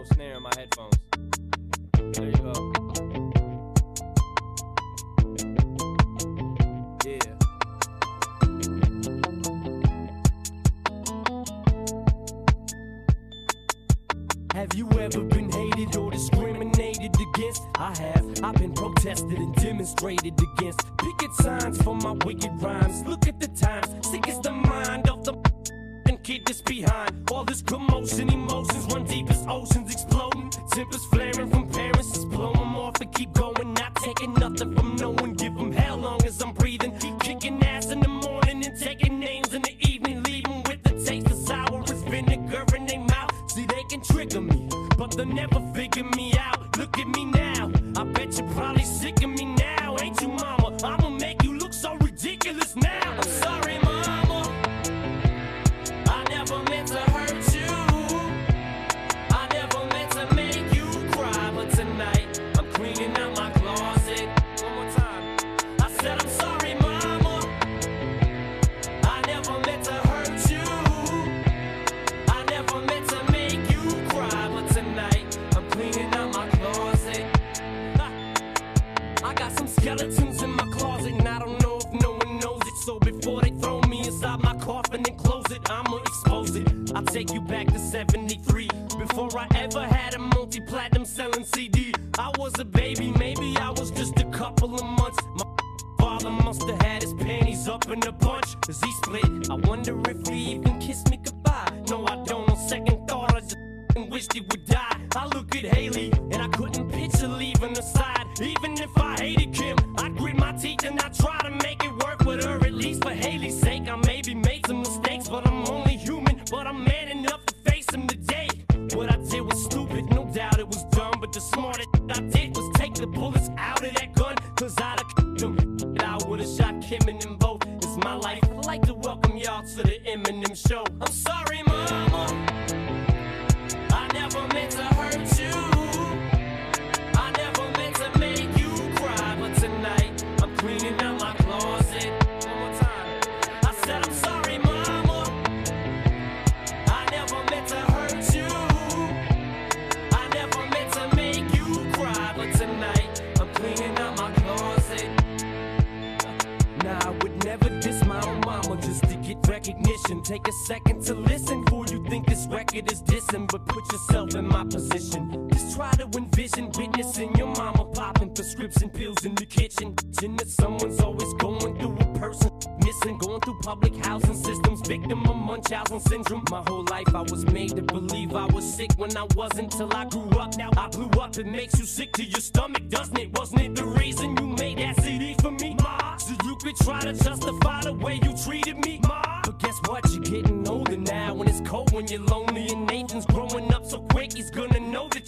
no snare in my headphones. There you go. Yeah. Have you ever been hated or discriminated against? I have. I've been protested and demonstrated against. Picket signs for my wicked rhymes. Look at the times. Sick is the mind of the and kid this behind. All this commotion, emotions run deep skeletons in my closet, and I don't know if no one knows it. So before they throw me inside my coffin and close it, I'ma expose it. I'll take you back to 73. Before I ever had a multi platinum selling CD, I was a baby, maybe I was just a couple of months. My father must have had his panties up in a bunch, cause he split. I wonder if he even kissed me goodbye. No, I don't. On second thought, I just wished he would die. I look at Hailie and I couldn't picture leaving side. Even man enough to face them today. What I did was stupid, no doubt it was dumb. But the smartest I did was take the bullets out of that gun, cause I'd have them. I would've shot Kim and them both. It's my life. I'd like to welcome y'all to the Eminem show. I'm sorry, mama. Recognition. Take a second to listen before you think this record is dissing, but put yourself in my position. Just try to envision witnessing your mama popping prescription pills in the kitchen. And that someone's always going through a person missing, going through public housing systems, victim of Munchausen syndrome. My whole life I was made to believe I was sick when I wasn't till I grew up. Now I blew up. It makes you sick to your stomach, doesn't it? Wasn't it the reason you made that CD for me? Ma? So you could try to justify the way you treated me, Ma. What? You're getting older now. When it's cold, when you're lonely, and Nathan's growing up so quick, he's gonna know that